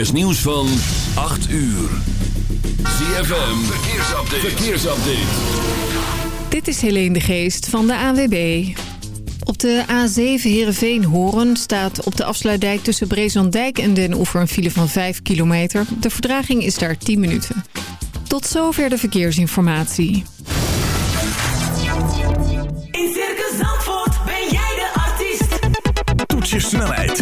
is nieuws van 8 uur. ZFM, verkeersupdate. verkeersupdate. Dit is Helene de Geest van de AWB. Op de A7 Heerenveen-Horen staat op de afsluitdijk tussen Brezandijk en Den Oever een file van 5 kilometer. De verdraging is daar 10 minuten. Tot zover de verkeersinformatie. In Circus Zandvoort ben jij de artiest. Toets je snelheid,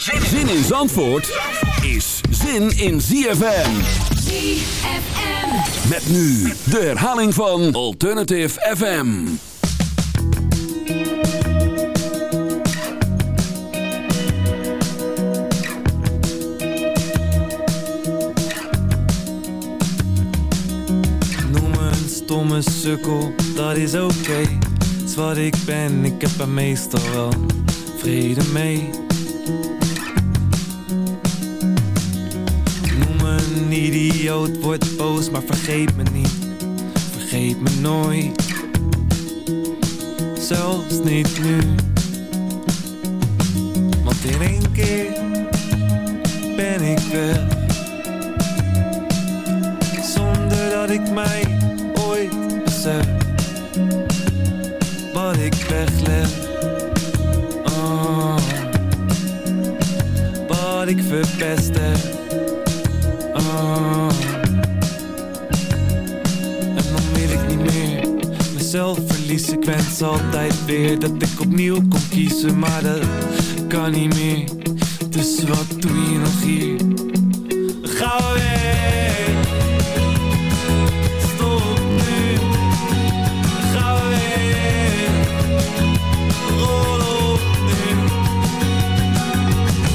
Zin in Zandvoort is zin in ZFM. ZFM. Met nu de herhaling van Alternative FM. Noem me een stomme sukkel, dat is oké. Is wat ik ben, ik heb er meestal wel vrede mee. Idioot, word boos, maar vergeet me niet. Vergeet me nooit. Zelfs niet nu. Want in één keer ben ik weg. Zonder dat ik mij ooit besef Wat ik wegleg oh. Wat ik verpest heb Mezelf verliezen Ik wens altijd weer dat ik opnieuw kon kiezen Maar dat kan niet meer Dus wat doe je nog hier? Ga weg Stop nu, ga weg, rol op nu.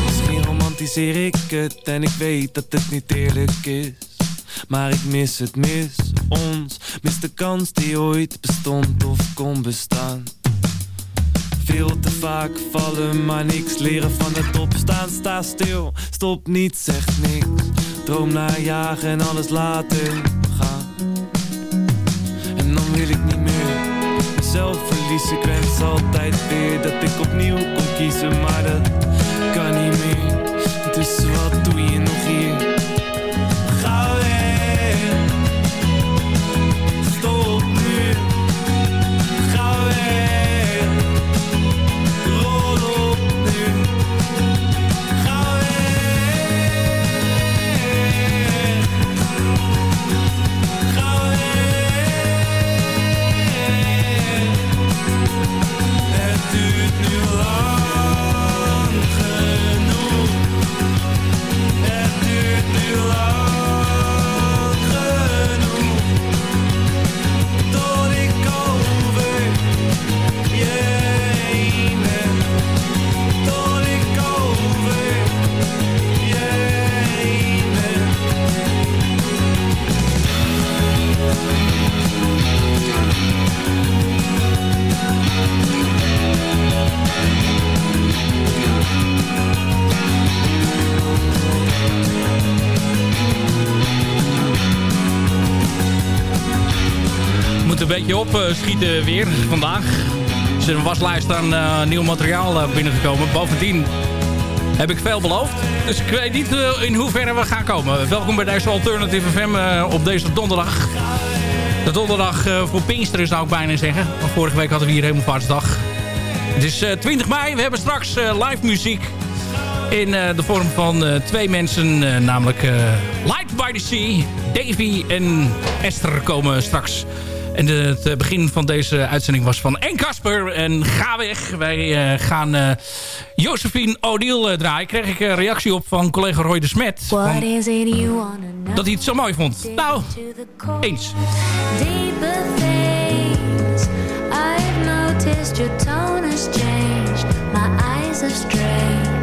Misschien romantiseer ik het en ik weet dat het niet eerlijk is. Maar ik mis het, mis ons, mis de kans die ooit bestond of kon bestaan. Veel te vaak vallen, maar niks leren van het opstaan. Sta stil, stop niet, zeg niks. Droom naar jagen en alles laten gaan. En dan wil ik niet meer mezelf verliezen. Ik wens altijd weer dat ik opnieuw kon kiezen, maar dat Eh, schieten weer vandaag. Er is een waslijst aan eh, nieuw materiaal eh, binnengekomen. Bovendien heb ik veel beloofd. Dus ik weet niet in hoeverre we gaan komen. Welkom bij deze Alternative FM op deze donderdag. De donderdag voor Pinksteren zou ik bijna zeggen. Want vorige week hadden we hier helemaal Hemelvaartsdag. Het is 20 mei. We hebben straks live muziek. In de vorm van twee mensen. namelijk Light by the Sea. Davy en Esther komen straks en het eh, begin van deze uitzending was van En Casper en Ga Weg. Wij eh, gaan eh, Josephine O'Diel uh, draaien. Kreeg ik een reactie op van collega Roy de Smet. Dat hij het zo mooi vond. Nou, eens. Deeper I've noticed your tone has changed My eyes are strayed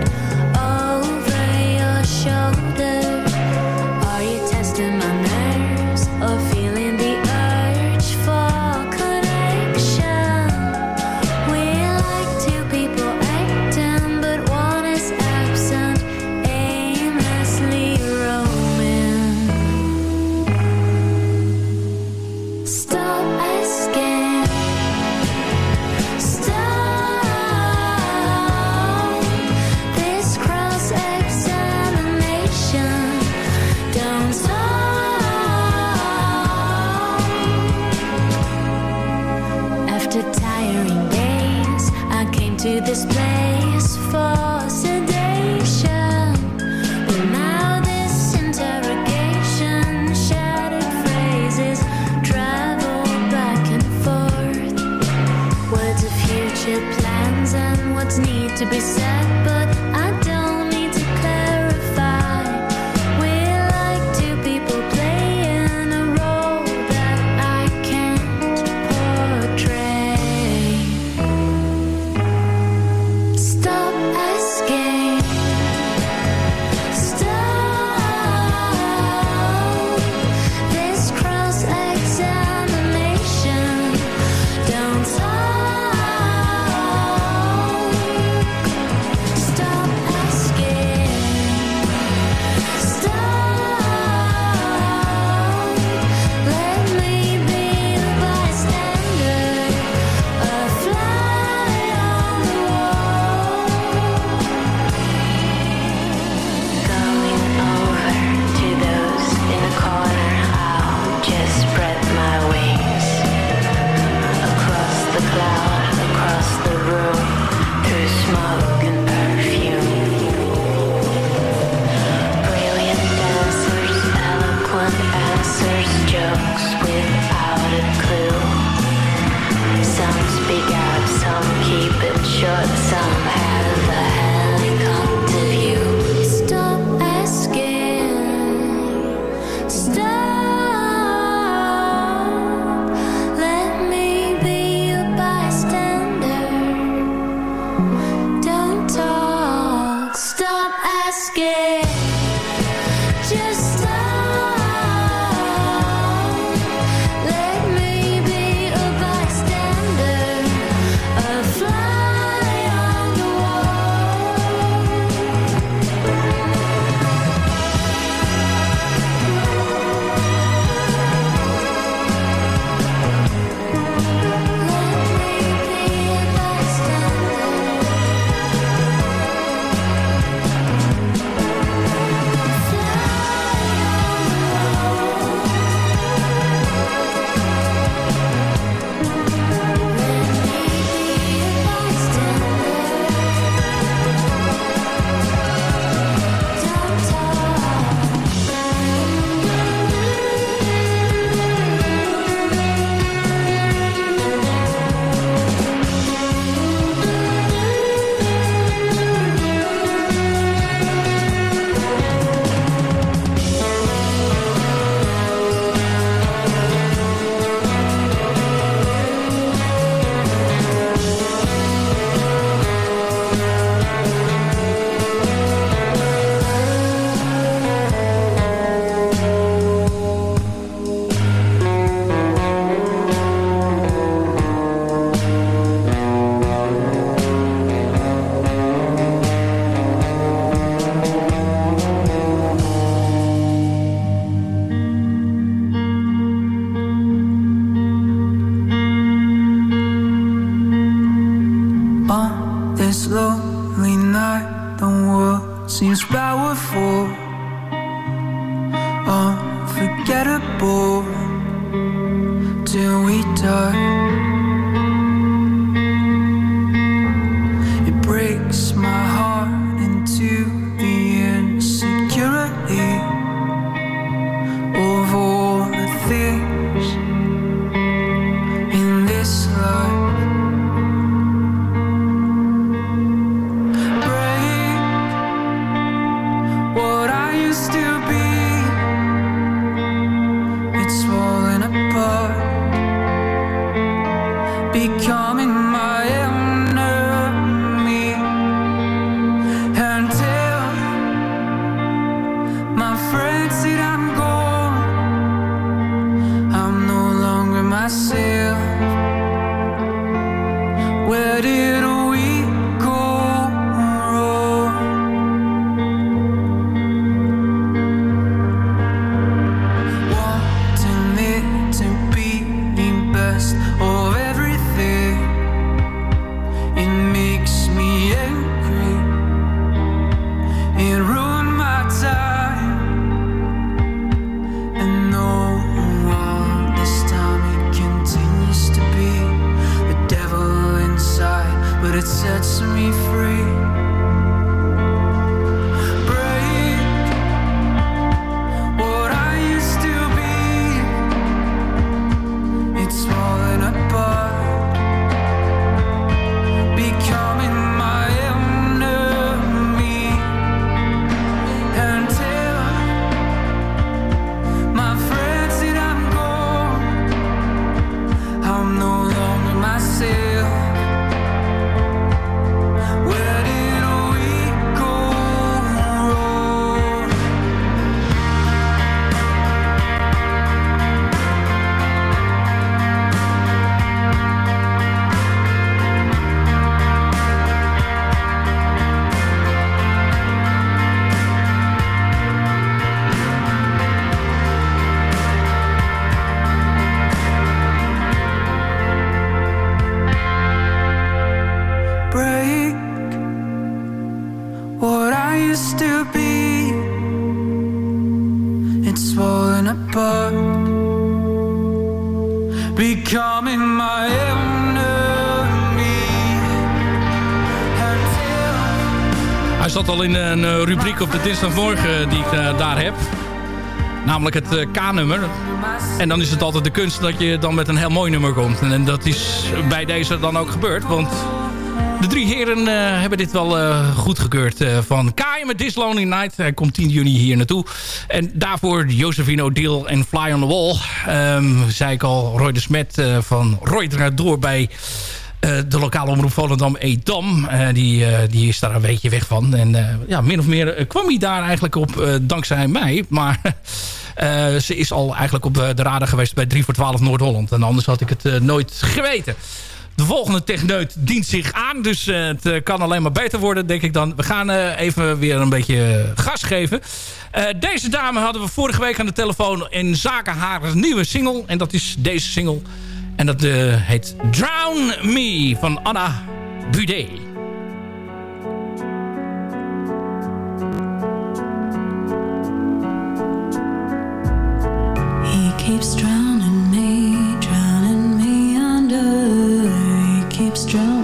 op de dinsdagmorgen die ik eh, daar heb. Namelijk het eh, K-nummer. En dan is het altijd de kunst dat je dan met een heel mooi nummer komt. En dat is bij deze dan ook gebeurd. Want de drie heren eh, hebben dit wel uh, goedgekeurd. Uh, van Kai met This Lonely Night. Hij komt 10 juni hier naartoe. En daarvoor Josephine O'Deal en Fly on the Wall. Um, zei ik al, Roy de Smet van Roy door bij... de lokale omroep Volendam Edam. die, die is daar een beetje weg van. En ja, min of meer kwam hij daar eigenlijk op dankzij mij. Maar ze is al eigenlijk op de radar geweest bij 3 voor 12 Noord-Holland. En anders had ik het nooit geweten. De volgende techneut dient zich aan. Dus het kan alleen maar beter worden, denk ik dan. We gaan even weer een beetje gas geven. deze dame hadden we vorige week aan de telefoon... in zaken haar nieuwe single. En dat is deze single. En dat heet Drown Me van Anna Budé. He keeps drowning me, drowning me under keeps drowning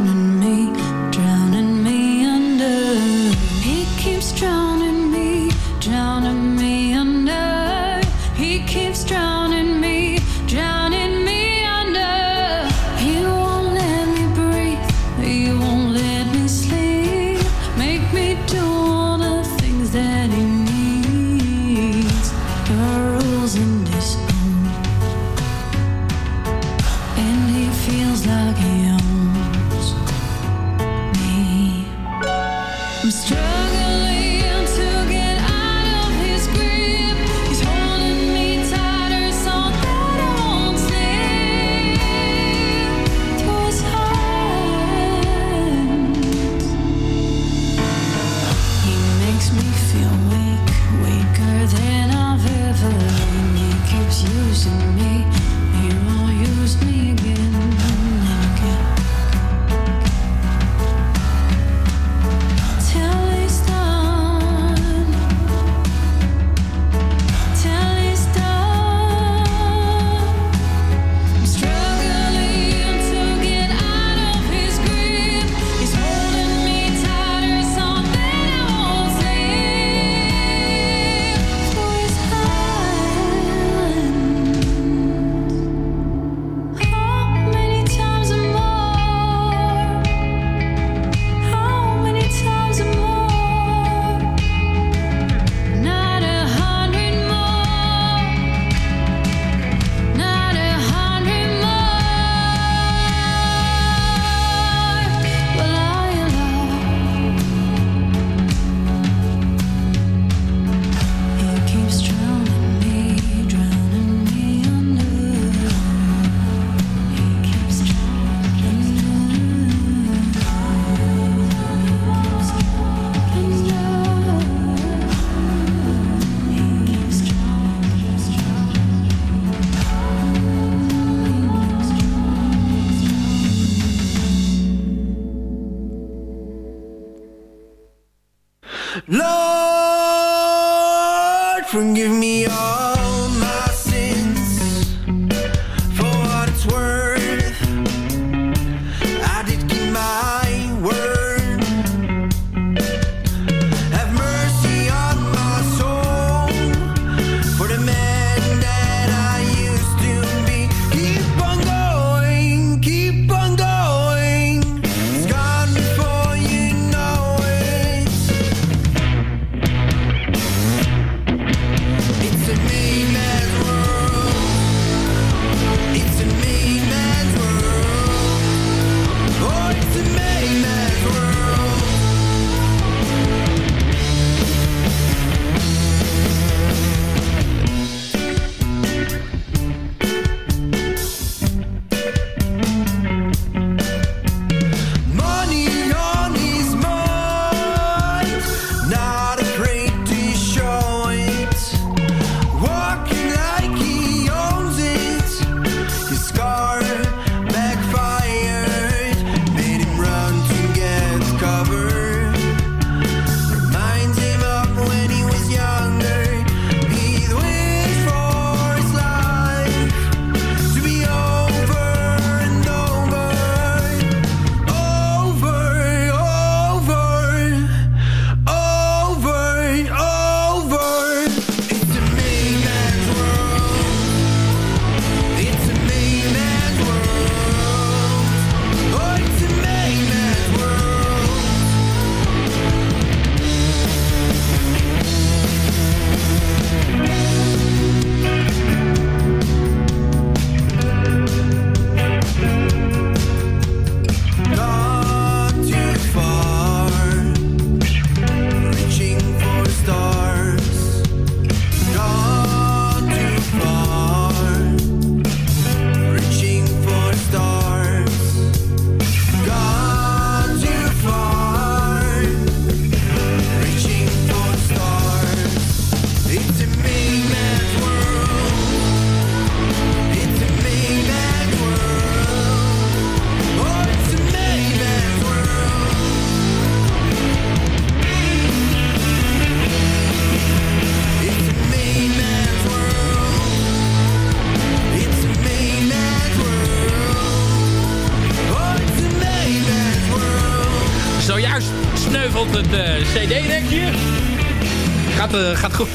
goed,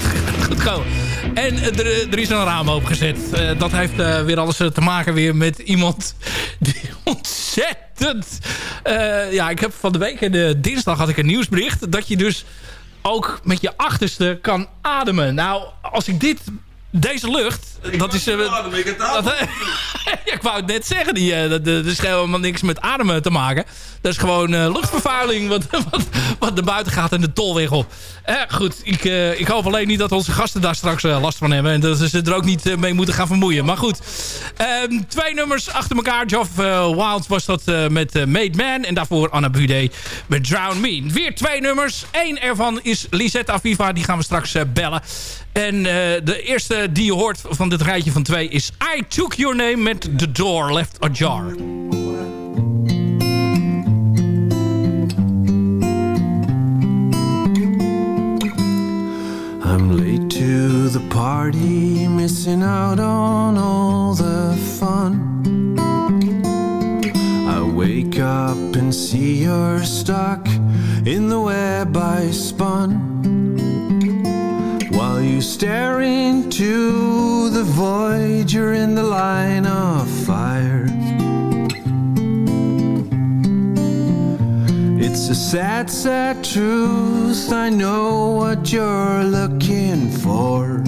goed. En eh, er, er is een raam opengezet. Eh, dat heeft eh, weer alles eh, te maken weer met iemand die ontzettend... eh, ja, ik heb van de week de dinsdag had ik een nieuwsbericht... dat je dus ook met je achterste kan ademen. Nou, als ik dit... Deze lucht, dat is... eh, dat, ja, ik wou het net zeggen. Die, eh, dat, dat is helemaal niks met ademen te maken. Dat is gewoon eh, luchtvervuiling wat, wat, wat naar buiten gaat en de tolweg op. Eh, goed, ik, eh, ik hoop alleen niet dat onze gasten daar straks eh, last van hebben. En dat ze er ook niet eh, mee moeten gaan vermoeien. Maar goed, Ehm, twee nummers achter elkaar. Geoff eh, Wild was dat eh, met eh, Made Man. En daarvoor Anna Bude met Drown Me. Weer twee nummers. Eén ervan is Lisette Aviva. Die gaan we straks eh, bellen. En eh, de eerste die je hoort van dit rijtje van twee is I Took Your Name met The Door Left Ajar. I'm late to the party, missing out on all the fun. I wake up and see you're stuck in the web I spun. You stare into the void, you're in the line of fire. It's a sad, sad truth. I know what you're looking for.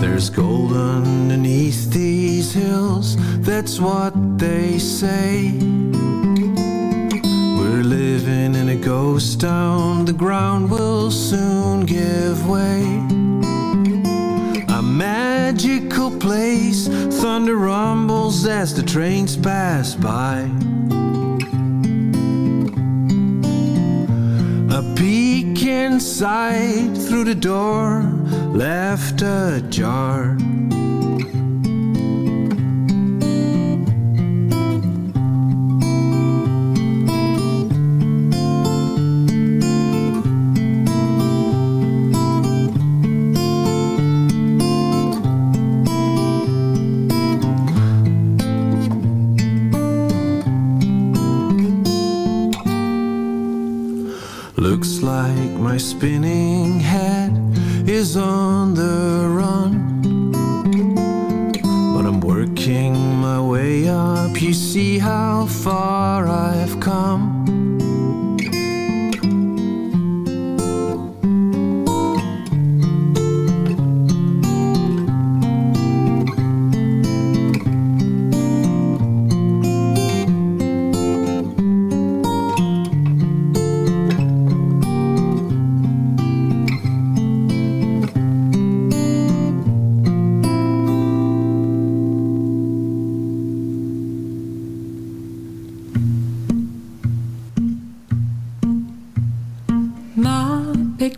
There's gold underneath these hills, that's what they say. We're living in a ghost town, the ground will soon give way. A magical place, thunder rumbles as the trains pass by. A peek inside through the door, left ajar.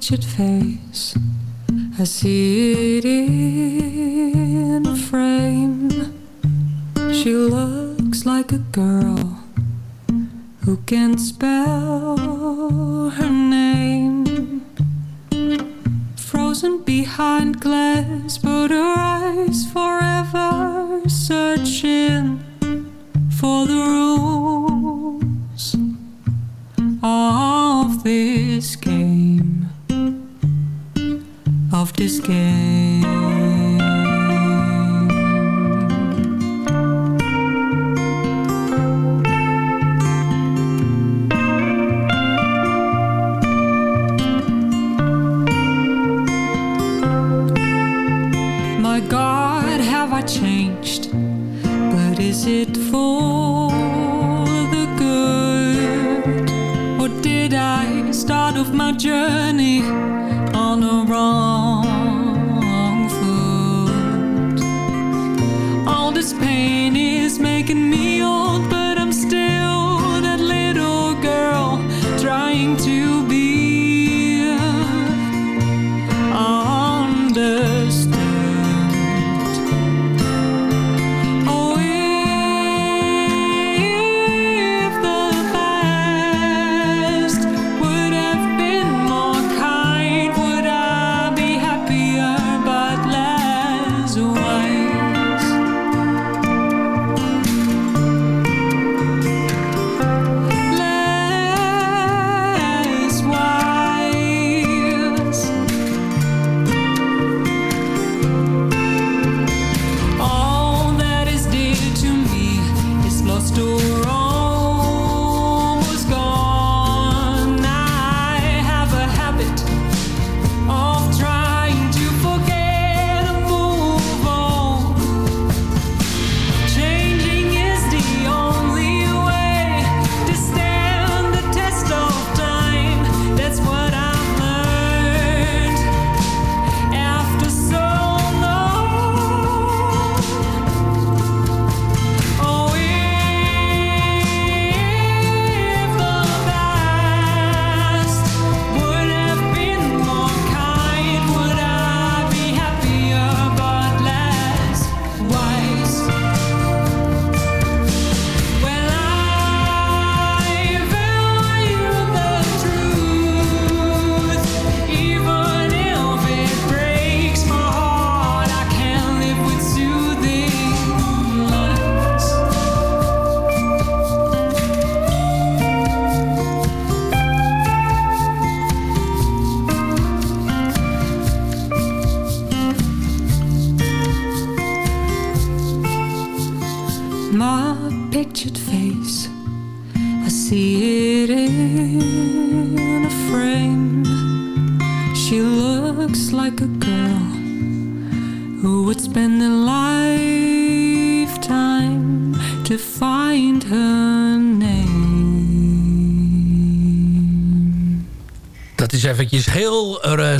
pictured face. I see it in a frame. She looks like a girl who can spell.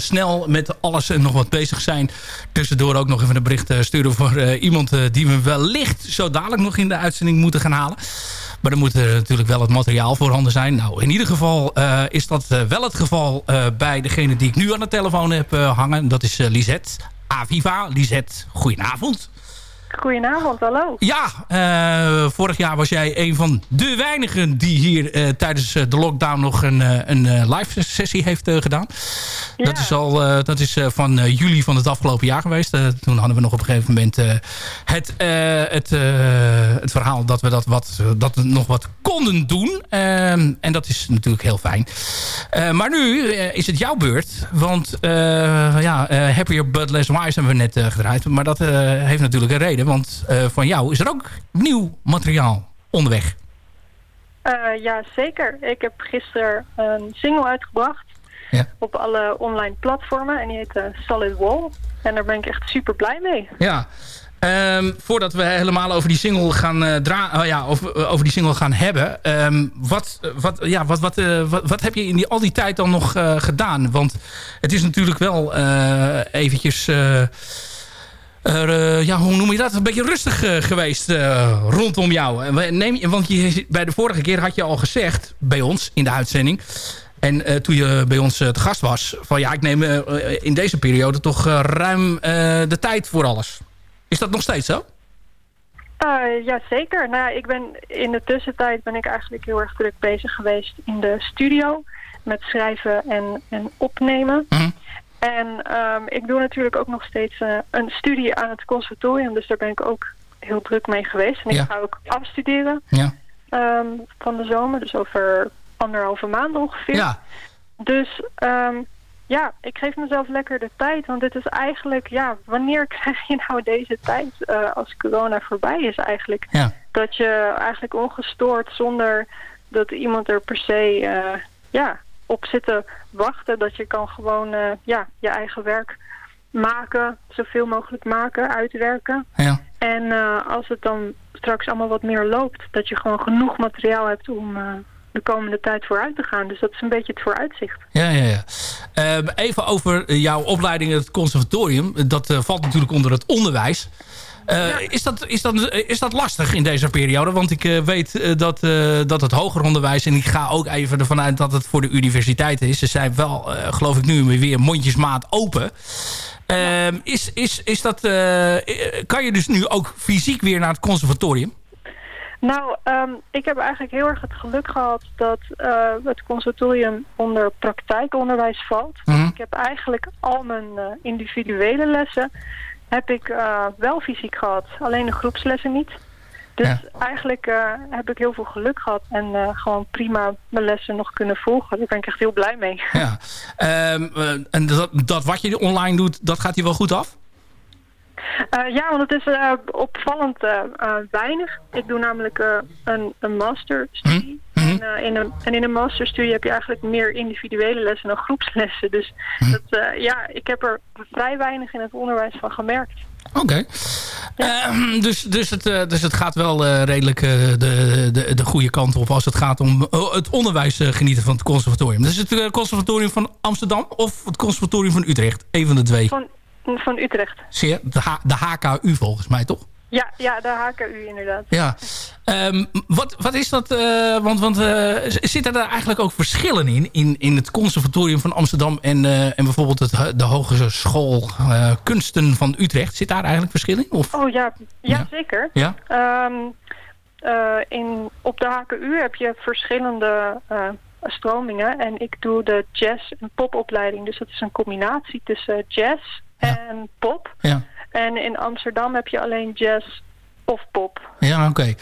snel met alles en nog wat bezig zijn. Tussendoor ook nog even een bericht eh, sturen voor eh, iemand eh, die we wellicht zo dadelijk nog in de uitzending moeten gaan halen. Maar dan moet er natuurlijk wel het materiaal voorhanden zijn. Nou, in ieder geval is dat wel het geval bij degene die ik nu aan de telefoon heb hangen. Dat is Lisette Aviva. Lisette, goedenavond. Goedenavond, hallo. Ja, eh, vorig jaar was jij een van de weinigen die hier eh, tijdens eh, de lockdown nog een, een live sessie heeft gedaan. Dat is al dat is, van juli van het afgelopen jaar geweest. Toen hadden we nog op een gegeven moment het, het, het verhaal dat we dat, wat, dat we nog wat konden doen. En dat is natuurlijk heel fijn. Maar nu is het jouw beurt. Want ja, Happier But Less Wise hebben we net gedraaid. Maar dat heeft natuurlijk een reden. Want eh, van jou is er ook nieuw materiaal onderweg. Eh, ja, zeker. Ik heb gisteren een single uitgebracht. Ja. Op alle online platformen. En die heet eh, Solid Wall. En daar ben ik echt super blij mee. Ja. Ehm, voordat we helemaal over die single gaan dra oh ja, of, eh, over die single gaan hebben. ehm, wat, wat, ja, wat, wat, wat, wat heb je in die, al die tijd dan nog gedaan? Want het is natuurlijk wel eventjes... eh, ja, hoe noem je dat? Een beetje rustig eh, geweest eh, rondom jou. Neem, want je, bij de vorige keer had je al gezegd bij ons in de uitzending. En toen je bij ons te gast was. Van ja, ik neem in deze periode toch ruim de tijd voor alles. Is dat nog steeds zo? Eh, ja, zeker. Nou, ik ben in de tussentijd ben ik eigenlijk heel erg druk bezig geweest in de studio. Met schrijven en, en opnemen. En ehm, ik doe natuurlijk ook nog steeds eh, een studie aan het conservatorium. Dus daar ben ik ook heel druk mee geweest. En ik ga ook afstuderen Ja. ehm, van de zomer. Dus over anderhalve maand ongeveer. Ja. Dus ehm, ja, ik geef mezelf lekker de tijd. Want het is eigenlijk, ja, wanneer krijg je nou deze tijd eh, als corona voorbij is eigenlijk? Ja. Dat je eigenlijk ongestoord, zonder dat iemand er per se eh, ja, op zit te wachten. Dat je kan gewoon eh, ja, je eigen werk maken, zoveel mogelijk maken, uitwerken. Ja. En eh, als het dan straks allemaal wat meer loopt, dat je gewoon genoeg materiaal hebt om eh, de komende tijd vooruit te gaan. Dus dat is een beetje het vooruitzicht. Ja, ja, ja. Ehm, even over jouw opleiding in het conservatorium. Dat valt natuurlijk onder het onderwijs. Eh, is, dat, is, dat, is dat lastig in deze periode? Want ik eh, weet eh, dat, dat het hoger onderwijs... en ik ga ook even ervan uit dat het voor de universiteiten is. Ze zijn wel, geloof ik, nu weer mondjesmaat open. Ehm, is, is, is dat, kan je dus nu ook fysiek weer naar het conservatorium? Nou, ehm, ik heb eigenlijk heel erg het geluk gehad dat het conservatorium onder praktijkonderwijs valt. Mhm. Ik heb eigenlijk al mijn individuele lessen heb ik eh, wel fysiek gehad, alleen de groepslessen niet. Dus eigenlijk eh, heb ik heel veel geluk gehad en eh, gewoon prima mijn lessen nog kunnen volgen. Daar ben ik echt heel blij mee. Ja. Ehm, eh, en dat, dat wat je online doet, dat gaat hier wel goed af? Ja, want het is opvallend weinig. Ik doe namelijk een, een masterstudie. En, eh, in een, en in een masterstudie heb je eigenlijk meer individuele lessen dan groepslessen. Dus dat, eh, ja, ik heb er vrij weinig in het onderwijs van gemerkt. Oké. Ehm, dus, dus, het, eh, dus het gaat wel redelijk de, de, de goede kant op als het gaat om eh, het onderwijs genieten van het conservatorium. Dus het conservatorium van Amsterdam of het conservatorium van Utrecht? Een van de twee. Van, van Utrecht. Zeer, de, H- de HKU volgens mij, toch? Ja, ja, de HKU inderdaad. Ja. Ehm, wat, wat is dat? eh, want want eh, zitten er eigenlijk ook verschillen in? In, in het conservatorium van Amsterdam en, eh, en bijvoorbeeld het, de Hogeschool Kunsten van Utrecht. Zit daar eigenlijk verschil in? Of? Oh ja, ja, zeker. Ja? Ehm, eh, in, op de HKU heb je verschillende stromingen. En ik doe de jazz- en popopleiding. Dus dat is een combinatie tussen jazz en pop. Ja. En in Amsterdam heb je alleen jazz of pop. Ja, oké.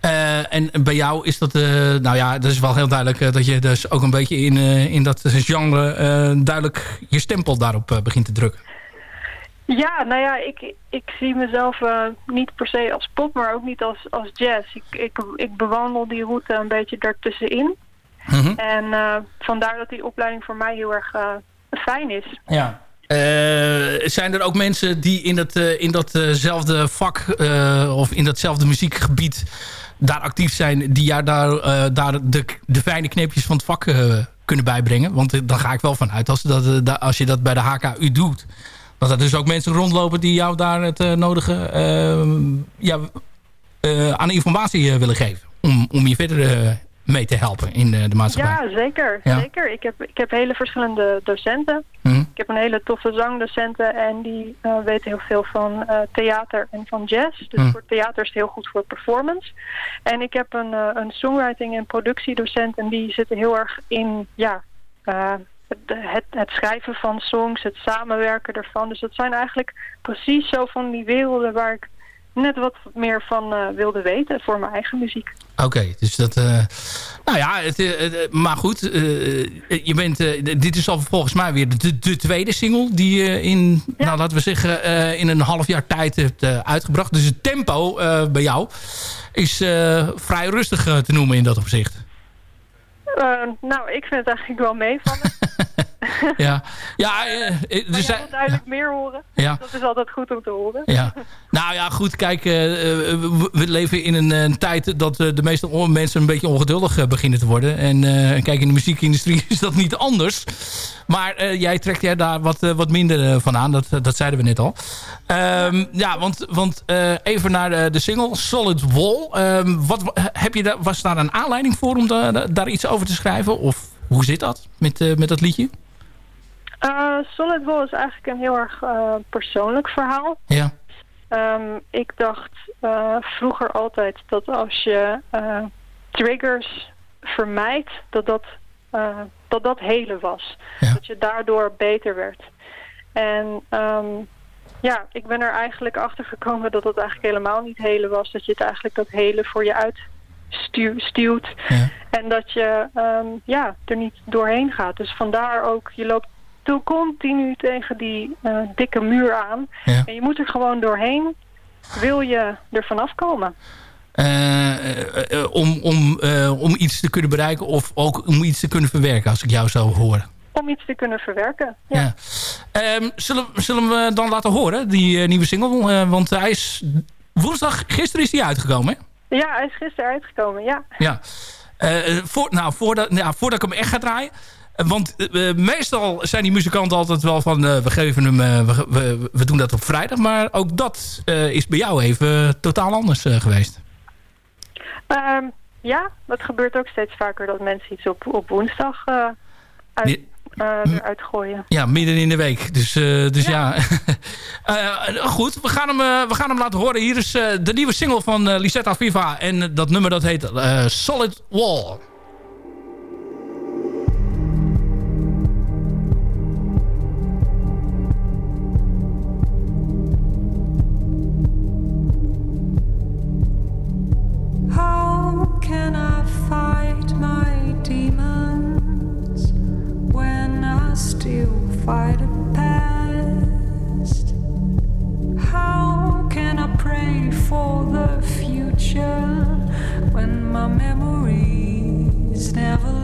Eh, en bij jou is dat... eh, nou ja, dat is wel heel duidelijk eh, dat je dus ook een beetje in, in dat genre... duidelijk je stempel daarop begint te drukken. Ja, nou ja, ik, ik zie mezelf niet per se als pop, maar ook niet als, als jazz. Ik, ik, ik bewandel die route een beetje daartussenin. Mhm. En eh, vandaar dat die opleiding voor mij heel erg fijn is. Ja. Eh, zijn er ook mensen die in, dat, eh, in datzelfde vak eh, of in datzelfde muziekgebied daar actief zijn, die jou daar, daar de, de fijne kneepjes van het vak kunnen bijbrengen? Want daar ga ik wel van uit als, dat, da- als je dat bij de HKU doet. Dat er dus ook mensen rondlopen die jou daar het eh, nodige ja, aan informatie willen geven. Om, om je verder mee te helpen in eh, de maatschappij. Ja, zeker. Ja. zeker. Ik, heb, ik heb hele verschillende docenten. Mhm. Ik heb een hele toffe zangdocenten en die eh, weten heel veel van eh, theater en van jazz. Dus Hm. voor theater is het heel goed voor performance. En ik heb een, eh, een songwriting en productiedocent en die zitten heel erg in ja, het, het, het schrijven van songs, het samenwerken ervan. Dus dat zijn eigenlijk precies zo van die werelden waar ik net wat meer van eh, wilde weten voor mijn eigen muziek. Oké, dus dat... eh, nou ja, het, eh, het, maar goed. je bent, dit is al volgens mij weer de, de tweede single... die je in, nou, laten we zeggen, in een half jaar tijd hebt uitgebracht. Dus het tempo bij jou is vrij rustig te noemen in dat opzicht. Nou, ik vind het eigenlijk wel meevallen. Ja, ja Maar dus, jij wil duidelijk meer horen. Ja. Dat is altijd goed om te horen. Ja. Nou ja, goed, kijk, eh, we, we leven in een, tijd dat de meeste mensen een beetje ongeduldig beginnen te worden. En kijk, in de muziekindustrie is dat niet anders. Maar jij trekt er daar wat, wat minder van aan, dat, dat zeiden we net al. Ehm, ja, want, want even naar de, de single, Solid Wall. Ehm, wat, heb je daar, was daar een aanleiding voor om da- daar iets over te schrijven? Of hoe zit dat met, met dat liedje? Solid Wall is eigenlijk een heel erg eh, persoonlijk verhaal. Ja. Ehm, ik dacht eh, vroeger altijd dat als je triggers vermijdt, dat dat, dat dat helen was. Dat je daardoor beter werd. En ehm, ja, ik ben er eigenlijk achter gekomen dat het eigenlijk helemaal niet helen was. Dat je het eigenlijk dat helen voor je uitstuwt. En dat je ehm, ja, er niet doorheen gaat. Dus vandaar ook, je loopt toe continu tegen die eh, dikke muur aan. En je moet er gewoon doorheen. Wil je er vanaf komen? Eh, eh, om, om, om iets te kunnen bereiken of ook om iets te kunnen verwerken, als ik jou zo hoor. Om iets te kunnen verwerken. Ja. Ehm, zullen, zullen we dan laten horen, die nieuwe single? Want hij is woensdag, gisteren is hij uitgekomen, hè? Ja, hij is gisteren uitgekomen, ja. Ja. Voor, nou, voordat, nou, voordat ik hem echt ga draaien. Eh, Want eh, meestal zijn die muzikanten altijd wel van... eh, we geven hem, we, we, we doen dat op vrijdag. Maar ook dat is bij jou even totaal anders geweest. Ehm, ja, dat gebeurt ook steeds vaker dat mensen iets op, op woensdag uit, Nee. eruit gooien. Ja, midden in de week. Dus, dus ja. Eh, goed, we gaan, hem, we gaan hem laten horen. Hier is de nieuwe single van Lisetta Viva. En dat nummer dat heet Solid Wall. For the future when my memories never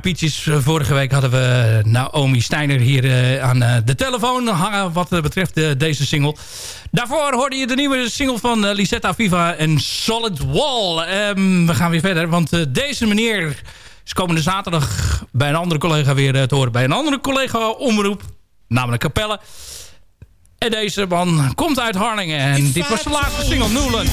Peaches. Eh, vorige week hadden we eh, Naomi Steiner hier eh, aan de telefoon hangen wat betreft deze single. Daarvoor hoorde je de nieuwe single van Lisetta Viva en Solid Wall. Ehm, we gaan weer verder, want deze meneer is komende zaterdag bij een andere collega weer te horen. Bij een andere collega omroep, namelijk Capelle. En deze man komt uit Harlingen en dit was de laatste single, Noelen.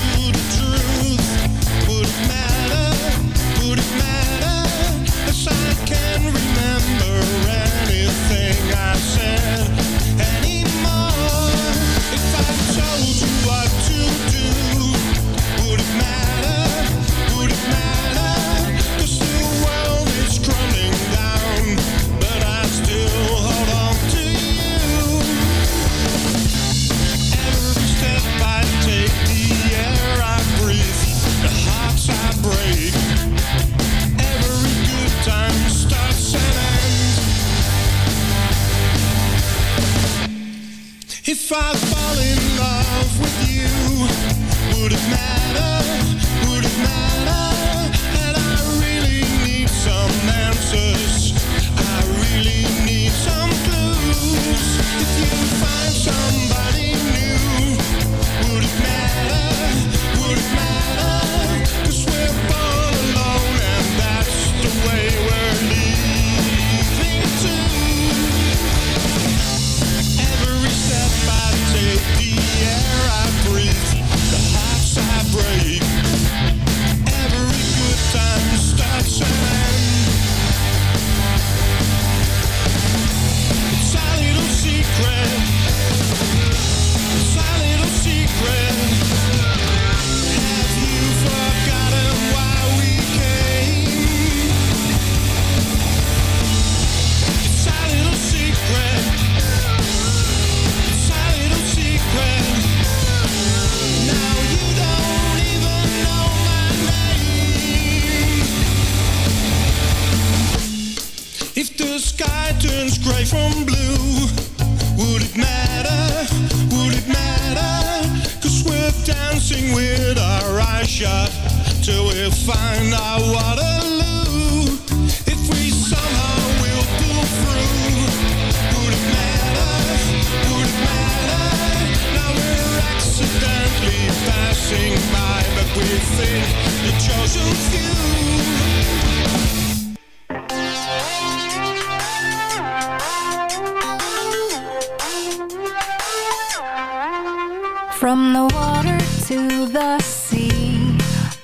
From the water to the sea,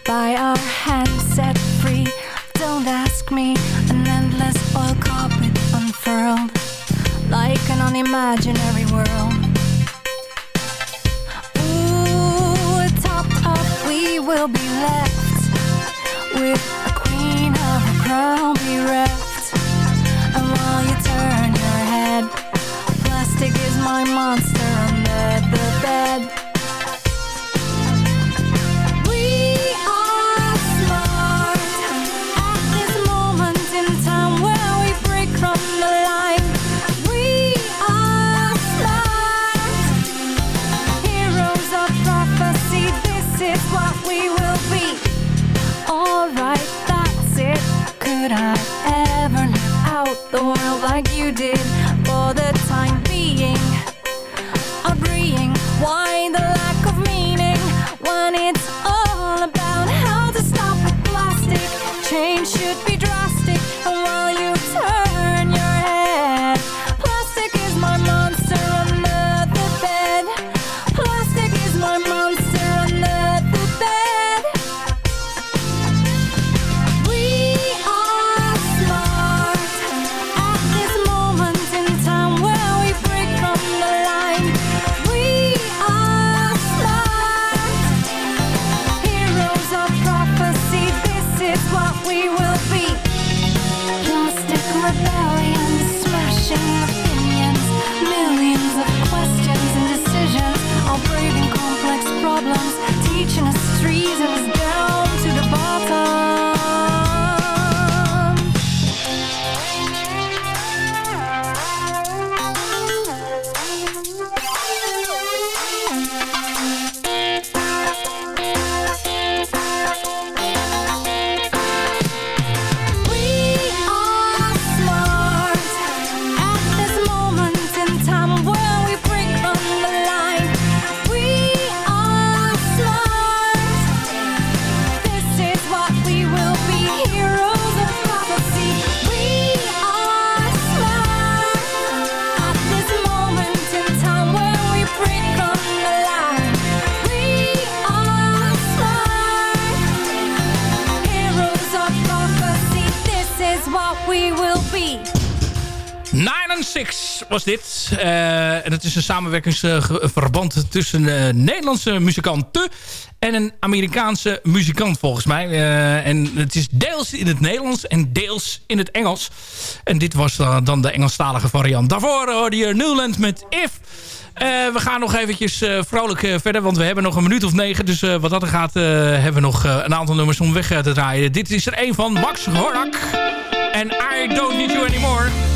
by our hands set free. Don't ask me, an endless oil carpet unfurled, like an unimaginary questions and decisions, all complex problems, teaching us treasons down 6 was dit. Eh, en het is een samenwerkingsverband tussen een Nederlandse muzikanten en een Amerikaanse muzikant volgens mij. Eh, en het is deels in het Nederlands en deels in het Engels. En dit was dan de Engelstalige variant. Daarvoor hoorde je Newland met If. Eh, we gaan nog eventjes vrolijk verder, want we hebben nog een minuut of negen. Dus wat dat er gaat, hebben we nog een aantal nummers om weg te draaien. Dit is er een van Max Horak. En I Don't Need You Anymore.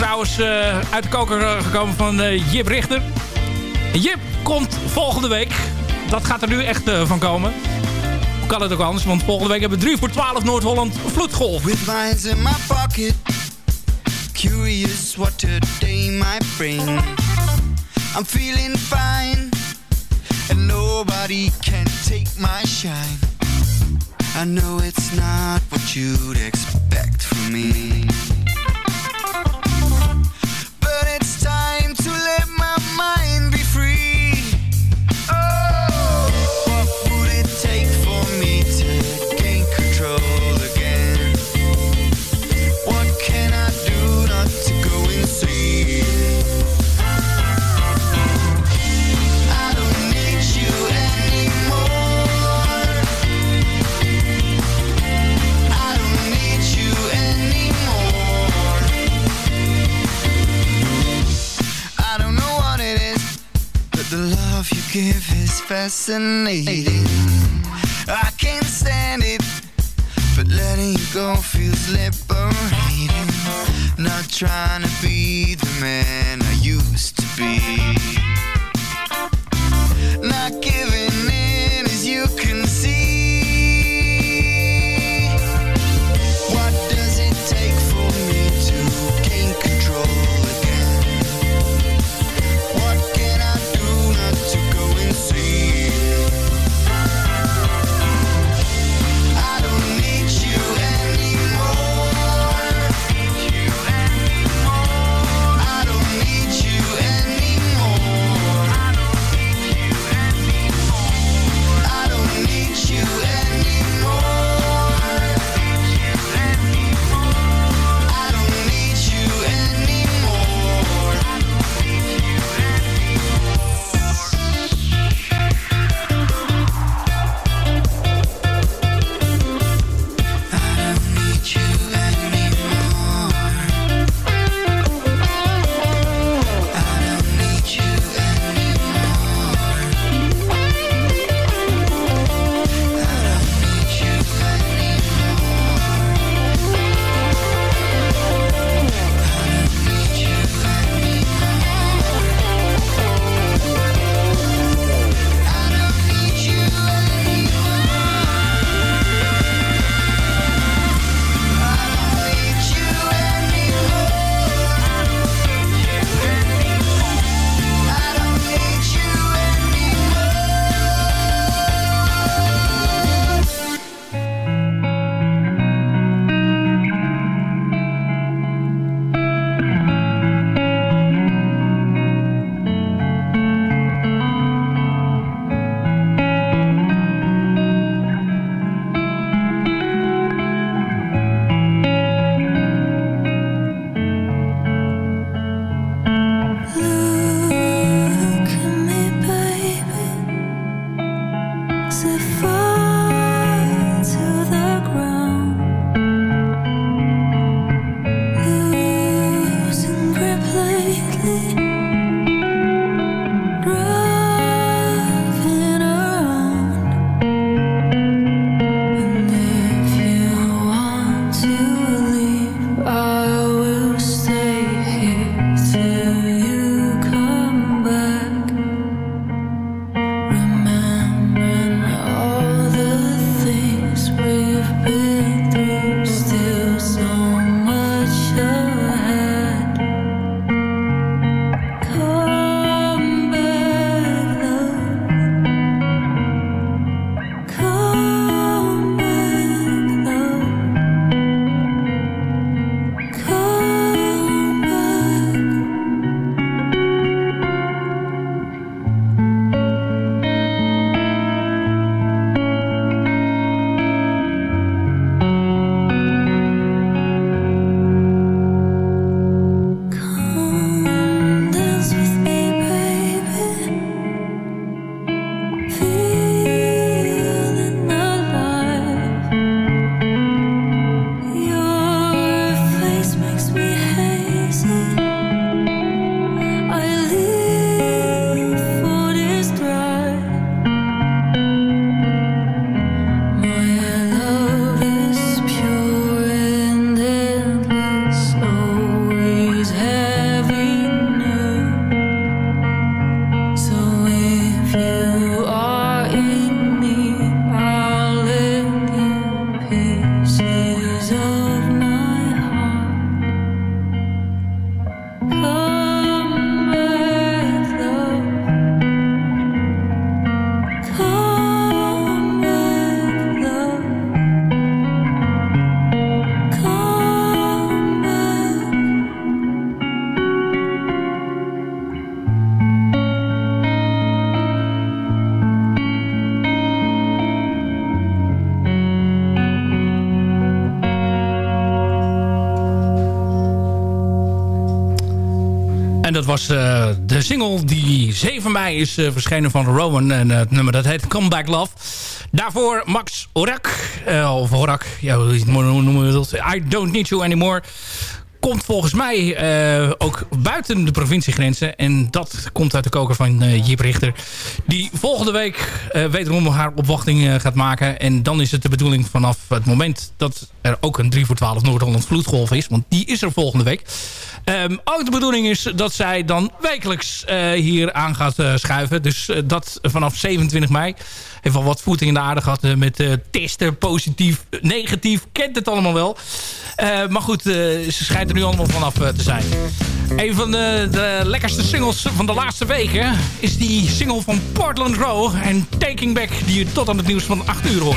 Trouwens eh, uit de koker gekomen van eh, Jip Richter. Jip komt volgende week. Dat gaat er nu echt eh, van komen. Hoe kan het ook anders? Want volgende week hebben we 3 voor 12 Noord-Holland vloedgolf. With lines in my pocket Curious what today might bring I'm feeling fine And nobody can take my shine I know it's not what you'd expect from me fascinating. I can't stand it, but letting you go feels liberating. Not trying to be. Eh, de single die 7 mei is eh, verschenen van Rowan. En het nummer dat heet Come Back Love. Daarvoor Max Orak. eh, of Orak, ja, hoe noemen we dat? I Don't Need You Anymore komt volgens mij eh, ook buiten de provinciegrenzen. En dat komt uit de koker van eh Jip Richter. Die volgende week eh, wederom haar opwachting gaat maken. En dan is het de bedoeling vanaf het moment dat er ook een 3 voor 12 Noord-Holland vloedgolf is. Want die is er volgende week. Ehm, ook de bedoeling is dat zij dan wekelijks hier aan gaat schuiven. Dus dat vanaf 27 mei. Heeft al wat voeting in de aarde gehad eh, met testen, positief, negatief. Kent het allemaal wel. Maar goed, ze schijnt nu allemaal vanaf eh, te zijn. Een van de, de lekkerste singles van de laatste weken... is die single van Portland Row en Taking Back... die je tot aan het nieuws van 8 uur hoort.